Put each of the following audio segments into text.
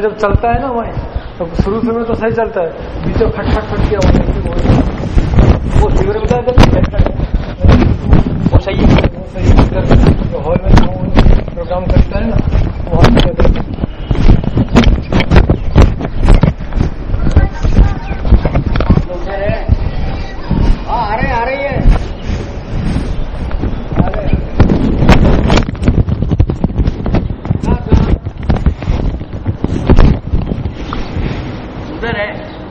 इसमें जब चलता है ना वही तो शुरू शुरू में तो सही चलता है। बीच में खट खट खट किया वो शिविर बताया था वो सही है वो सही है हॉल में प्रोग्राम करता है ना वहाँ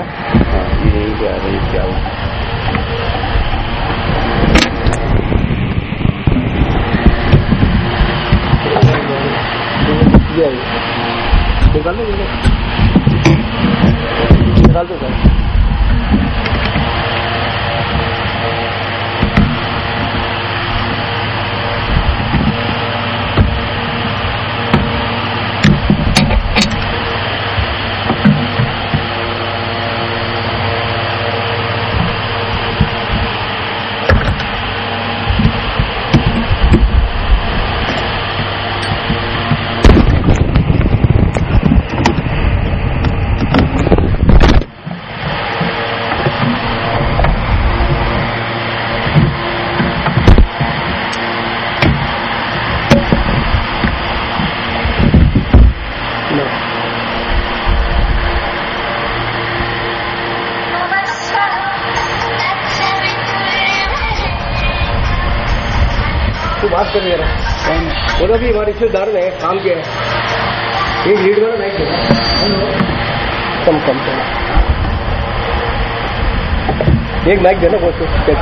啊一人一个这个节目 हमारे रिश्तेदार ने काम किया है। एक लीड वाला माइक कम कम कम। एक माइक देना वो चेक कर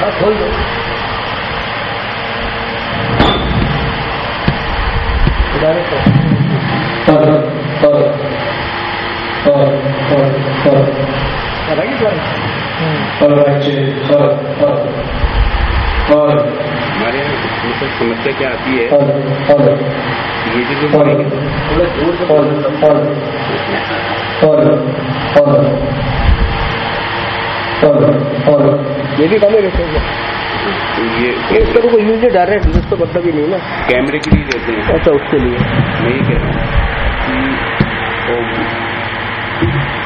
हाँ खोल दो। हमारे यहाँ समस्या क्या आती है? ये जो ये भी कम है ये इसका तो कोई यूज़ है डायरेक्ट यूज़ तो मतलब ही नहीं ना। कैमरे के लिए देते हैं अच्छा उसके लिए। ये कह रहा हूँ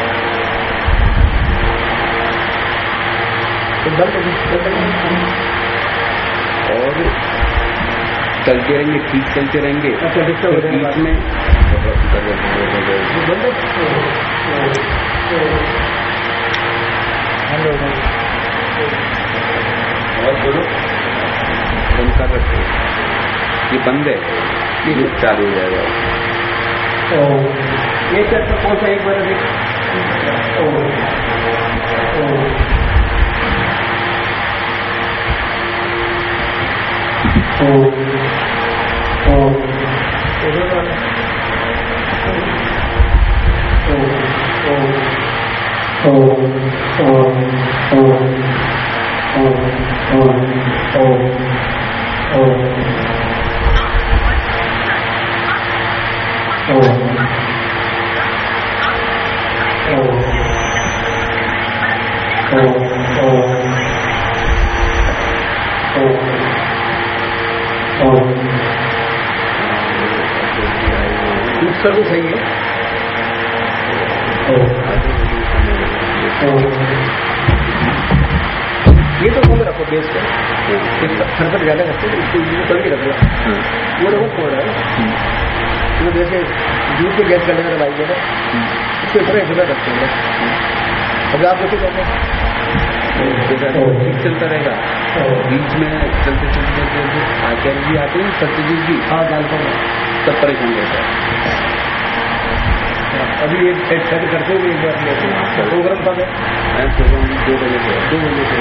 और चलते रहेंगे ठीक चलते रहेंगे। अच्छा डिस्टर्ब बीच में और बोलो। बंद कर रखे। ये बंद है। ये चालू हो जाएगा। ये चेक कौन सा एक बार देख phù phù phù nước lên phù phù phù phù phù phù phù phù phù phù phù phù सही है ये तो कम रखो बेस पे। इसका खरखट ज़्यादा करते हैं इसको ये कम ही रखना वो रखो फोड़ है। तो जैसे दूध के गैस करने का भाई है ना इसके ऊपर ऐसा रखते हैं अगर आप कैसे कहते हैं। ठीक चलता रहेगा। बीच में चलते चलते चलते आचार्य जी आते हैं सत्यजीत जी हाँ जानता हूँ। सब परेशान रहता है। अभी एक सेट सेट करते हुए एक बार प्रोग्राम कब है? प्रोग्राम दो बजे से दो बजे से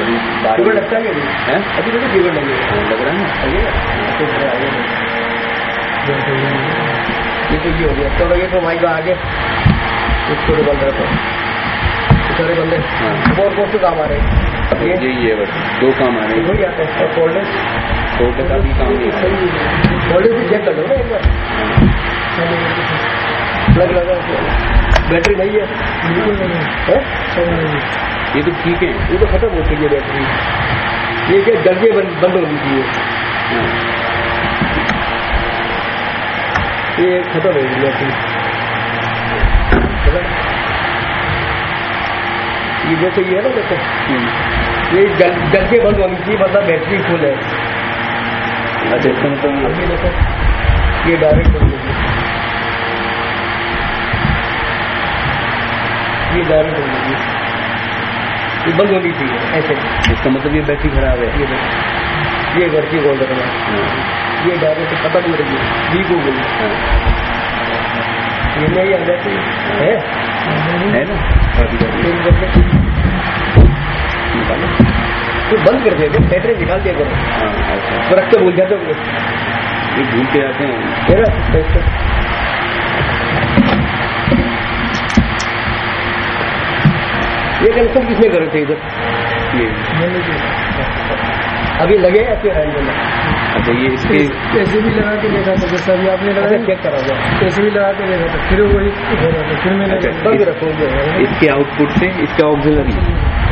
अभी फीवर लगता है है? अभी तो फीवर लगे लग रहा है ना? लगेगा तो फिर आगे ये तो ये हो गया। तो ये तो माइक आगे इसको तो बंद रखो सारे बंदे। हाँ। और कौन से काम आ रहे हैं? यही है बस। दो काम आ रहे हैं। वही आता है कोल्ड कोर्ट का भी काम नहीं आ रहा। है कोल्ड भी चेक कर लो ना एक बार। प्लग लगा बैटरी नहीं है। बिल्कुल नहीं है। ये तो ठीक है। ये तो खत्म हो चुकी है बैटरी ये क्या जल्दी बंद बंद होनी चाहिए हाँ। ये खत्म हो गई बैटरी ये जैसे ये है ना देखो। हम्म। ये के बंद होनी चाहिए मतलब बैटरी फुल है। अच्छा अब ये ये देखो ये डायरेक्ट ये डायरेक्ट बंद होगी ये बंद होनी चाहिए ऐसे। इसका मतलब ये बैटरी खराब है। ये ये घर की गोल्ड रखना हाँ। ये डायरेक्ट खत्म हो रही है लीक हो। गई हाँ। ये नहीं है बैटरी है। है। ना? अभी तीन करके निकालो तो बंद कर दे बैटरी निकाल दिया करो। हाँ अच्छा। रख के भूल जाते हो ये भूल के आते हैं। ये कनेक्शन किसने करे थे इधर? ये। अभी लगे या फिर अच्छा ये इसके ऐसे भी लगा के देखा था जैसा अभी आपने अच्छा लगाया। चेक करा जाए ऐसे भी लगा के देखा था फिर वही हो रहा था फिर मैंने अच्छा। बंद रखो इसके आउटपुट से इसका ऑक्सिलरी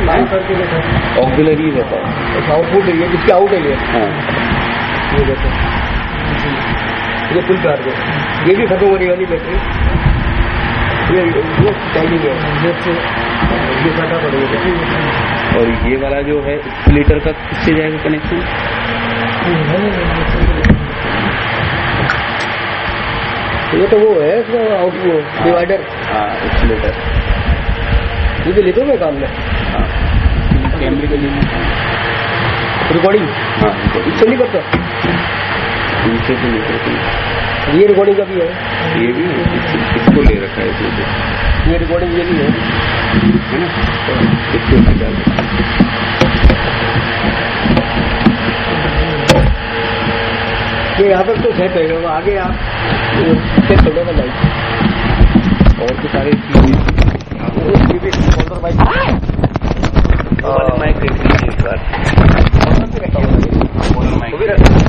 लाइन करके देखा ऑक्सिलरी रहता है आउटपुट है इसके आउट है ये। हाँ। ये देखो। ये फुल चार्ज है। ये भी खत्म होने वाली बैटरी ये ये टाइमिंग है और ये वाला जो है स्प्लिटर का किससे जाएगा कनेक्शन ये तो वो है इसका आउटपुट डिवाइडर हाँ स्प्लिटर ये भी लिखो मैं काम में? हाँ। कैमरे के लिए रिकॉर्डिंग हाँ इससे नहीं करता? नीचे से नीचे से ये रिकॉर्डिंग का भी है। ये भी है, इसको ले रखा है ये रिकॉर्डिंग ये भी है। है ना तो इसके ये यहाँ पर कुछ है पहले आगे आप थोड़ा का लाइक और भी सारे माइक देख लीजिए इस बार। वो भी रखा।